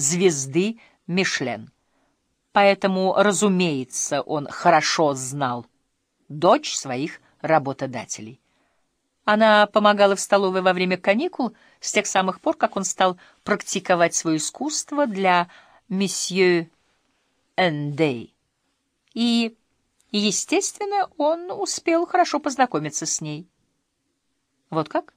звезды Мишлен. Поэтому, разумеется, он хорошо знал дочь своих работодателей. Она помогала в столовой во время каникул с тех самых пор, как он стал практиковать свое искусство для месье Эндей. И, естественно, он успел хорошо познакомиться с ней. Вот как?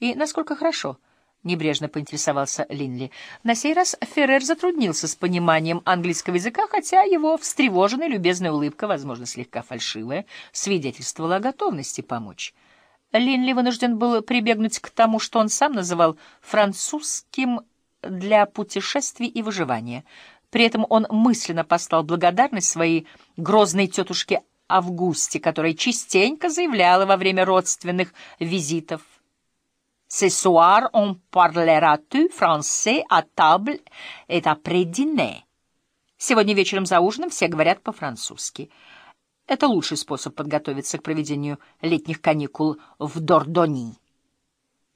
И насколько хорошо? — небрежно поинтересовался Линли. На сей раз Феррер затруднился с пониманием английского языка, хотя его встревоженная любезная улыбка, возможно, слегка фальшивая, свидетельствовала о готовности помочь. Линли вынужден был прибегнуть к тому, что он сам называл французским для путешествий и выживания. При этом он мысленно послал благодарность своей грозной тетушке Августе, которая частенько заявляла во время родственных визитов. «Ce soir, on parlera-tu français à table et après dîner?» Сегодня вечером за ужином все говорят по-французски. Это лучший способ подготовиться к проведению летних каникул в Дордони.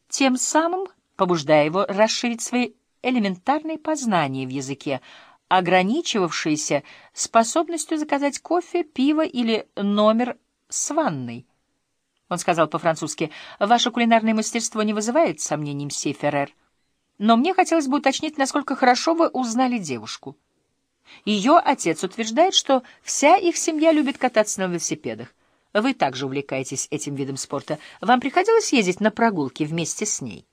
Тем самым побуждая его расширить свои элементарные познания в языке, ограничивавшиеся способностью заказать кофе, пиво или номер с ванной. Он сказал по-французски, «Ваше кулинарное мастерство не вызывает сомнений, мсье Феррер, но мне хотелось бы уточнить, насколько хорошо вы узнали девушку». Ее отец утверждает, что вся их семья любит кататься на велосипедах. Вы также увлекаетесь этим видом спорта. Вам приходилось ездить на прогулки вместе с ней?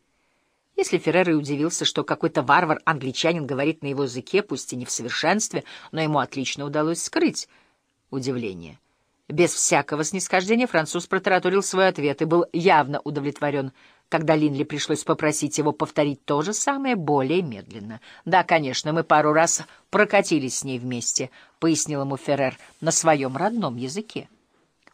Если Феррер и удивился, что какой-то варвар-англичанин говорит на его языке, пусть и не в совершенстве, но ему отлично удалось скрыть удивление. Без всякого снисхождения француз протараторил свой ответ и был явно удовлетворен — когда Линли пришлось попросить его повторить то же самое более медленно. «Да, конечно, мы пару раз прокатились с ней вместе», — пояснил ему Феррер на своем родном языке.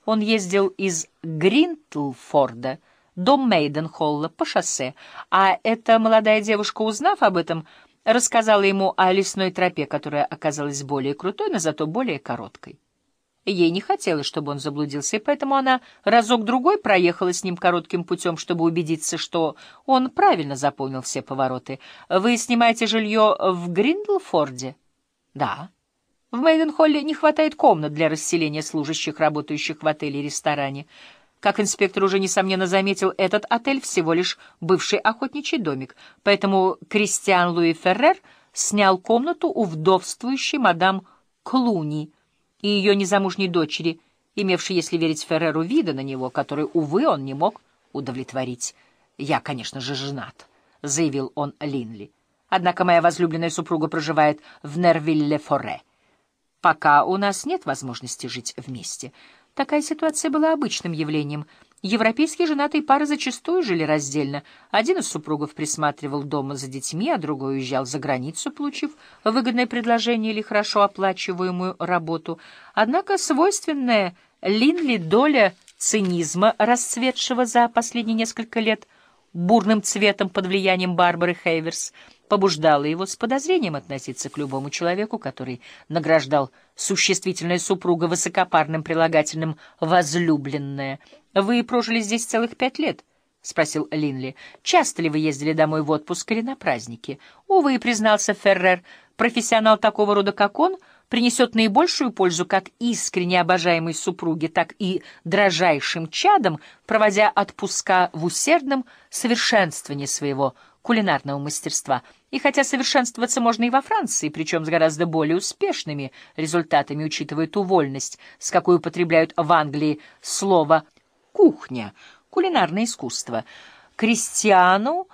Он ездил из Гринтлфорда до Мейденхолла по шоссе, а эта молодая девушка, узнав об этом, рассказала ему о лесной тропе, которая оказалась более крутой, но зато более короткой. Ей не хотелось, чтобы он заблудился, и поэтому она разок-другой проехала с ним коротким путем, чтобы убедиться, что он правильно заполнил все повороты. «Вы снимаете жилье в Гриндлфорде?» «Да». В Мейденхолле не хватает комнат для расселения служащих, работающих в отеле и ресторане. Как инспектор уже, несомненно, заметил, этот отель всего лишь бывший охотничий домик, поэтому Кристиан Луи Феррер снял комнату у вдовствующей мадам Клуни — и ее незамужней дочери, имевшей, если верить Ферреру, вида на него, который, увы, он не мог удовлетворить. «Я, конечно же, женат», — заявил он Линли. «Однако моя возлюбленная супруга проживает в Нервилле-Форе. Пока у нас нет возможности жить вместе». Такая ситуация была обычным явлением — Европейские женатые пары зачастую жили раздельно. Один из супругов присматривал дома за детьми, а другой уезжал за границу, получив выгодное предложение или хорошо оплачиваемую работу. Однако свойственная Линли доля цинизма, расцветшего за последние несколько лет бурным цветом под влиянием Барбары Хейверс, побуждала его с подозрением относиться к любому человеку, который награждал существительное супруга высокопарным прилагательным «возлюбленная», «Вы прожили здесь целых пять лет?» — спросил Линли. «Часто ли вы ездили домой в отпуск или на праздники?» «Увы», — признался Феррер, — «профессионал такого рода, как он, принесет наибольшую пользу как искренне обожаемой супруге, так и дрожайшим чадом, проводя отпуска в усердном совершенствовании своего кулинарного мастерства. И хотя совершенствоваться можно и во Франции, причем с гораздо более успешными результатами, учитывая ту вольность, с какой употребляют в Англии слово кухня, кулинарное искусство. Кристиану